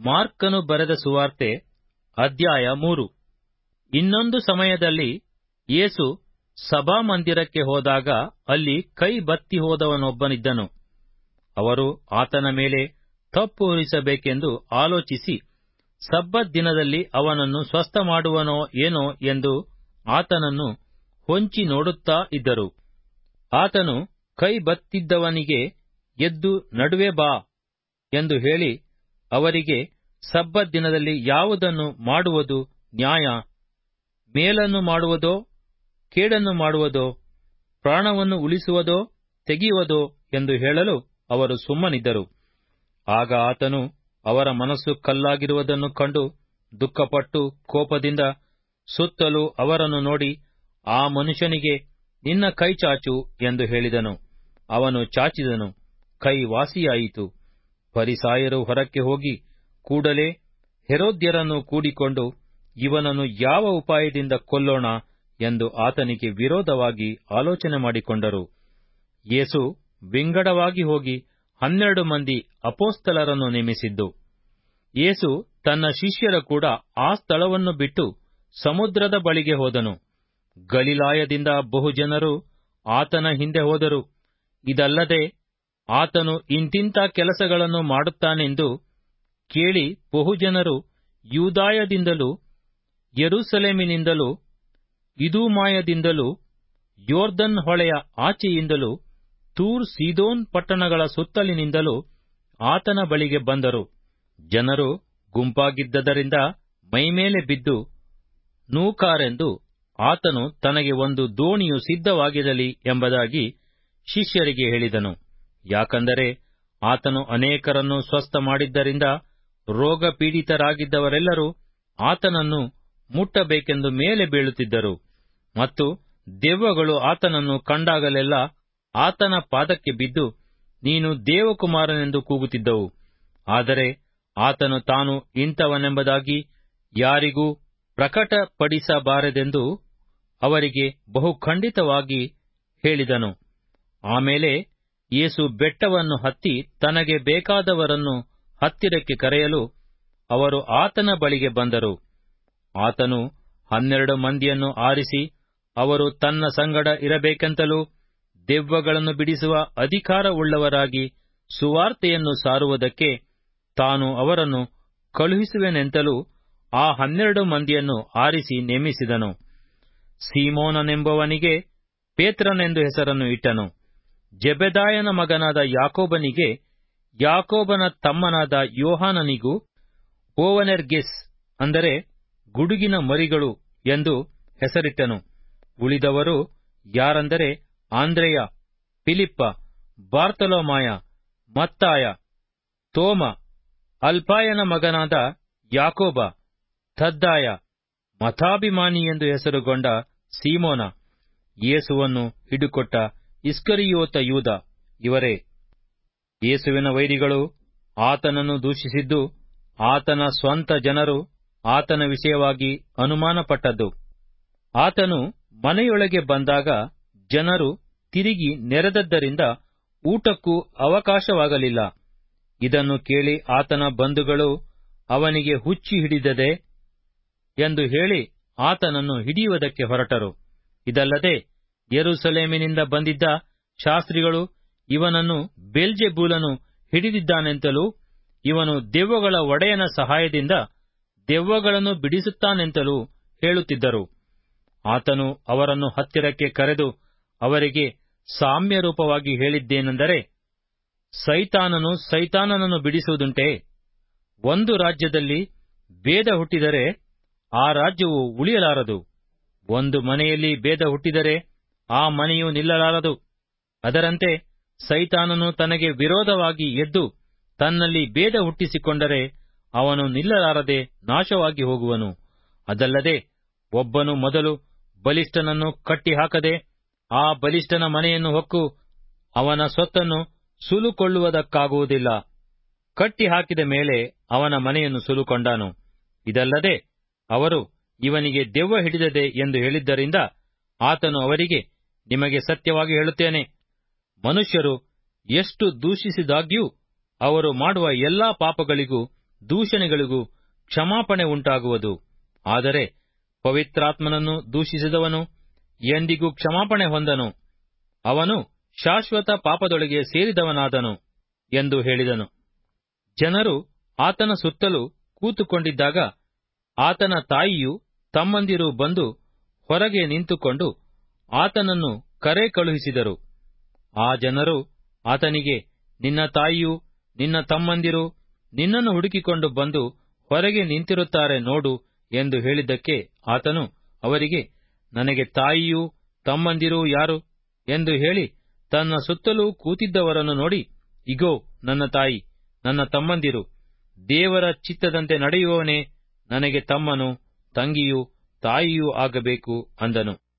ಮಾರ್ಕನು ಬರೆದ ಸುವಾರ್ತೆ, ಅಧ್ಯಾಯ ಮೂರು. ಇನ್ನೊಂದು ಸಮಯದಲ್ಲಿ ಯೇಸು ಸಭಾಮಂದಿರಕ್ಕೆ ಹೋದಾಗ ಅಲ್ಲಿ ಕೈ ಬತ್ತಿ ಹೋದವನೊಬ್ಬನಿದ್ದನು. ಅವರು ಆತನ ಮೇಲೆ ತಪ್ಪು ಹೊರಿಸಬೇಕೆಂದು ಆಲೋಚಿಸಿ, ಸಬ್ಬತ್ ದಿನದಲ್ಲಿ ಅವನನ್ನು ಸ್ವಸ್ಥ ಮಾಡುವನೋ ಏನೋ ಎಂದು ಆತನನ್ನು ಹೊಂಚಿ ನೋಡುತ್ತಾ ಇದ್ದರು. ಆತನು ಕೈ ಬತ್ತಿದ್ದವನಿಗೆ, ಎದ್ದು ನಡುವೆ ಬಾ ಎಂದು ಹೇಳಿ ಅವರಿಗೆ ಸಬ್ಬತ್ ದಿನದಲ್ಲಿ ಯಾವುದನ್ನು ಮಾಡುವುದು ನ್ಯಾಯ? ಮೇಲನ್ನು ಮಾಡುವುದೋ, ಕೇಡನ್ನು ಮಾಡುವುದೋ, ಪ್ರಾಣವನ್ನು ಉಳಿಸುವುದೋ, ತೆಗೆಯುವುದೋ ಎಂದು ಹೇಳಲು ಅವರು ಸುಮ್ಮನಿದ್ದರು. ಆಗ ಆತನು ಅವರ ಮನಸ್ಸು ಕಲ್ಲಾಗಿರುವುದನ್ನು ಕಂಡು ದುಃಖಪಟ್ಟು ಕೋಪದಿಂದ ಸುತ್ತಲೂ ಅವರನ್ನು ನೋಡಿ, ಆ ಮನುಷ್ಯನಿಗೆ ನಿನ್ನ ಕೈ ಚಾಚು ಎಂದು ಹೇಳಿದನು. ಅವನು ಚಾಚಿದನು. ಕೈ ವಾಸಿಯಾಯಿತು. ಪರಿಸಾಯರು ಹೊರಕ್ಕೆ ಹೋಗಿ ಕೂಡಲೇ ಹೆರೋದ್ಯರನ್ನು ಕೂಡಿಕೊಂಡು ಇವನನ್ನು ಯಾವ ಉಪಾಯದಿಂದ ಕೊಲ್ಲೋಣ ಎಂದು ಆತನಿಗೆ ವಿರೋಧವಾಗಿ ಆಲೋಚನೆ ಮಾಡಿಕೊಂಡರು. ಯೇಸು ವಿಂಗಡವಾಗಿ ಹೋಗಿ ಹನ್ನೆರಡು ಮಂದಿ ಅಪೋಸ್ತಲರನ್ನು ನೇಮಿಸಿದ್ದು. ಯೇಸು ತನ್ನ ಶಿಷ್ಯರ ಕೂಡ ಆ ಸ್ಥಳವನ್ನು ಬಿಟ್ಟು ಸಮುದ್ರದ ಬಳಿಗೆ ಹೋದನು. ಗಲಿಲಾಯದಿಂದ ಬಹುಜನರು ಆತನ ಹಿಂದೆ ಹೋದರು. ಇದಲ್ಲದೆ ಆತನು ಇಂಥಿಂಥ ಕೆಲಸಗಳನ್ನು ಮಾಡುತ್ತಾನೆಂದು ಕೇಳಿ ಬಹುಜನರು ಯೂದಾಯದಿಂದಲೂ, ಯೆರೂಸಲೇಮಿನಿಂದಲೂ, ಇದೂಮಾಯದಿಂದಲೂ, ಯೋರ್ದನ್ ಹೊಳೆಯ ಆಚೆಯಿಂದಲೂ, ತೂರ್ ಸೀದೋನ್ ಪಟ್ಟಣಗಳ ಸುತ್ತಲಿನಿಂದಲೂ ಆತನ ಬಳಿಗೆ ಬಂದರು. ಜನರು ಗುಂಪಾಗಿದ್ದರಿಂದ ಮೈಮೇಲೆ ಬಿದ್ದು ನೂಕಾರೆಂದು ಆತನು ತನಗೆ ಒಂದು ದೋಣಿಯು ಸಿದ್ಧವಾಗಿರಲಿ ಎಂಬುದಾಗಿ ಶಿಷ್ಯರಿಗೆ ಹೇಳಿದನು. ಯಾಕಂದರೆ ಆತನು ಅನೇಕರನ್ನು ಸ್ವಸ್ಥ ಮಾಡಿದ್ದರಿಂದ ರೋಗ ಪೀಡಿತರಾಗಿದ್ದವರೆಲ್ಲರೂ ಆತನನ್ನು ಮುಟ್ಟಬೇಕೆಂದು ಮೇಲೆ ಬೀಳುತ್ತಿದ್ದರು. ಮತ್ತು ದೆವ್ವಗಳು ಆತನನ್ನು ಕಂಡಾಗಲೆಲ್ಲ ಆತನ ಪಾದಕ್ಕೆ ಬಿದ್ದು, ನೀನು ದೇವಕುಮಾರನೆಂದು ಕೂಗುತ್ತಿದ್ದವು. ಆದರೆ ಆತನು ತಾನು ಇಂಥವನೆಂಬುದಾಗಿ ಯಾರಿಗೂ ಪ್ರಕಟಪಡಿಸಬಾರದೆಂದು ಅವರಿಗೆ ಬಹು ಖಂಡಿತವಾಗಿ ಹೇಳಿದನು ಆಮೇಲೆ ಯೇಸು ಬೆಟ್ಟವನ್ನು ಹತ್ತಿ ತನಗೆ ಬೇಕಾದವರನ್ನು ಹತ್ತಿರಕ್ಕೆ ಕರೆಯಲು ಅವರು ಆತನ ಬಳಿಗೆ ಬಂದರು. ಆತನು ಹನ್ನೆರಡು ಮಂದಿಯನ್ನು ಆರಿಸಿ ಅವರು ತನ್ನ ಸಂಗಡ ಇರಬೇಕೆಂತಲೂ ದೆವ್ವಗಳನ್ನು ಬಿಡಿಸುವ ಅಧಿಕಾರವುಳ್ಳವರಾಗಿ ಸುವಾರ್ತೆಯನ್ನು ಸಾರುವುದಕ್ಕೆ ತಾನು ಅವರನ್ನು ಕಳುಹಿಸುವೆನೆಂತಲೂ ಆ ಹನ್ನೆರಡು ಮಂದಿಯನ್ನು ಆರಿಸಿ ನೇಮಿಸಿದನು. ಸೀಮೋನನೆಂಬವನಿಗೆ ಪೇತ್ರನೆಂದು ಹೆಸರನ್ನು ಇಟ್ಟನು. ಜೆಬೆದಾಯನ ಮಗನಾದ ಯಾಕೋಬನಿಗೆ, ಯಾಕೋಬನ ತಮ್ಮನಾದ ಯೋಹಾನನಿಗೂ ಓವನೆರ್ಗೆಸ್ ಅಂದರೆ ಗುಡುಗಿನ ಮರಿಗಳು ಎಂದು ಹೆಸರಿಟ್ಟನು. ಉಳಿದವರು ಯಾರಂದರೆ ಆಂದ್ರೆಯ, ಫಿಲಿಪ್ಪ, ಬಾರ್ತಲೋಮಾಯ, ಮತ್ತಾಯ, ತೋಮ, ಅಲ್ಪಾಯನ ಮಗನಾದ ಯಾಕೋಬ, ಥದ್ದಾಯ, ಮಥಾಭಿಮಾನಿ ಎಂದು ಹೆಸರುಗೊಂಡ ಸೀಮೋನ. ಯೇಸುವನ್ನು ಹಿಡುಕೊಟ್ಟ ಇಸ್ಕರಿಯೋತ ಯೂದ, ಇವರೇ, ಯೇಸುವಿನ ವೈರಿಗಳು, ಆತನನ್ನು ದೂಷಿಸಿದ್ದು, ಆತನ ಸ್ವಂತ ಜನರು ಆತನ ವಿಷಯವಾಗಿ ಅನುಮಾನಪಟ್ಟದ್ದು. ಆತನು ಮನೆಯೊಳಗೆ ಬಂದಾಗ ಜನರು ತಿರುಗಿ ನೆರೆದದ್ದರಿಂದ ಊಟಕ್ಕೂ ಅವಕಾಶವಾಗಲಿಲ್ಲ. ಇದನ್ನು ಕೇಳಿ ಆತನ ಬಂಧುಗಳು ಅವನಿಗೆ ಹುಚ್ಚಿ ಹಿಡಿದದೆ ಎಂದು ಹೇಳಿ ಆತನನ್ನು ಹಿಡಿಯುವುದಕ್ಕೆ ಹೊರಟರು. ಇದಲ್ಲದೆ ಯೆರೂಸಲೇಮಿನಿಂದ ಬಂದಿದ್ದ ಶಾಸ್ತ್ರಿಗಳು ಇವನನ್ನು ಬೆಲ್ಜೆಬೂಲನು ಹಿಡಿದಿದ್ದಾನೆಂತಲೂ, ಇವನು ದೆವ್ವಗಳ ಒಡೆಯನ ಸಹಾಯದಿಂದ ದೆವ್ವಗಳನ್ನು ಬಿಡಿಸುತ್ತಾನೆಂತಲೂ ಹೇಳುತ್ತಿದ್ದರು. ಆತನು ಅವರನ್ನು ಹತ್ತಿರಕ್ಕೆ ಕರೆದು ಅವರಿಗೆ ಸಾಮ್ಯ ರೂಪವಾಗಿ ಹೇಳಿದ್ದೇನೆಂದರೆ, ಸೈತಾನನು ಸೈತಾನನನ್ನು ಬಿಡಿಸುವುದುಂಟೆ? ಒಂದು ರಾಜ್ಯದಲ್ಲಿ ಭೇದ ಹುಟ್ಟಿದರೆ ಆ ರಾಜ್ಯವು ಉಳಿಯಲಾರದು. ಒಂದು ಮನೆಯಲ್ಲಿ ಭೇದ ಹುಟ್ಟಿದರೆ ಆ ಮನೆಯು ನಿಲ್ಲಲಾರದು. ಅದರಂತೆ ಸೈತಾನನು ತನಗೆ ವಿರೋಧವಾಗಿ ಎದ್ದು ತನ್ನಲ್ಲಿ ಭೇದ ಹುಟ್ಟಿಸಿಕೊಂಡರೆ ಅವನು ನಿಲ್ಲಲಾರದೆ ನಾಶವಾಗಿ ಹೋಗುವನು. ಅದಲ್ಲದೆ ಒಬ್ಬನು ಮೊದಲು ಬಲಿಷ್ಠನನ್ನು ಕಟ್ಟಿಹಾಕದೆ ಆ ಬಲಿಷ್ಠನ ಮನೆಯನ್ನು ಹೊಕ್ಕು ಅವನ ಸೊತ್ತನ್ನು ಸುಲುಕೊಳ್ಳುವುದಕ್ಕಾಗುವುದಿಲ್ಲ. ಕಟ್ಟಿಹಾಕಿದ ಮೇಲೆ ಅವನ ಮನೆಯನ್ನು ಸುಲುಕೊಂಡನು. ಇದಲ್ಲದೆ ಅವರು ಇವನಿಗೆ ದೆವ್ವ ಹಿಡಿದದೆ ಎಂದು ಹೇಳಿದ್ದರಿಂದ ಆತನು ಅವರಿಗೆ ನಿಮಗೆ ಸತ್ಯವಾಗಿ ಹೇಳುತ್ತೇನೆ. ಮನುಷ್ಯರು ಎಷ್ಟು ದೂಷಿಸಿದಾಗ್ಯೂ ಅವರು ಮಾಡುವ ಎಲ್ಲಾ ಪಾಪಗಳಿಗೂ, ದೂಷಣೆಗಳಿಗೂ ಕ್ಷಮಾಪಣೆ ಉಂಟಾಗುವುದು. ಆದರೆ ಪವಿತ್ರಾತ್ಮನನ್ನು ದೂಷಿಸಿದವನು ಎಂದಿಗೂ ಕ್ಷಮಾಪಣೆ ಹೊಂದನು. ಅವನು ಶಾಶ್ವತ ಪಾಪದೊಳಗೆ ಸೇರಿದವನಾದನು ಎಂದು ಹೇಳಿದನು. ಜನರು ಆತನ ಸುತ್ತಲೂ ಕೂತುಕೊಂಡಿದ್ದಾಗ ಆತನ ತಾಯಿಯು ತಮ್ಮಂದಿರು ಬಂದು ಹೊರಗೆ ನಿಂತುಕೊಂಡು ಆತನನ್ನು ಕರೆ ಕಳುಹಿಸಿದರು. ಆ ಜನರು ಆತನಿಗೆ, ನಿನ್ನ ತಾಯಿಯು, ನಿನ್ನ ತಮ್ಮಂದಿರು, ನಿನ್ನನ್ನು ಹುಡುಕಿಕೊಂಡು ಬಂದು ಹೊರಗೆ ನಿಂತಿರುತ್ತಾರೆ ನೋಡು ಎಂದು ಹೇಳಿದ್ದಕ್ಕೆ ಆತನು ಅವರಿಗೆ, ನನಗೆ ತಾಯಿಯೂ, ತಮ್ಮಂದಿರು ಯಾರು ಎಂದು ಹೇಳಿ ತನ್ನ ಸುತ್ತಲೂ ಕೂತಿದ್ದವರನ್ನು ನೋಡಿ, ಇಗೋ, ನನ್ನ ತಾಯಿ, ನನ್ನ ತಮ್ಮಂದಿರು, ದೇವರ ಚಿತ್ತದಂತೆ ನಡೆಯುವವನೇ, ನನಗೆ ತಮ್ಮನು, ತಂಗಿಯೂ, ತಾಯಿಯೂ ಆಗಬೇಕು ಅಂದನು.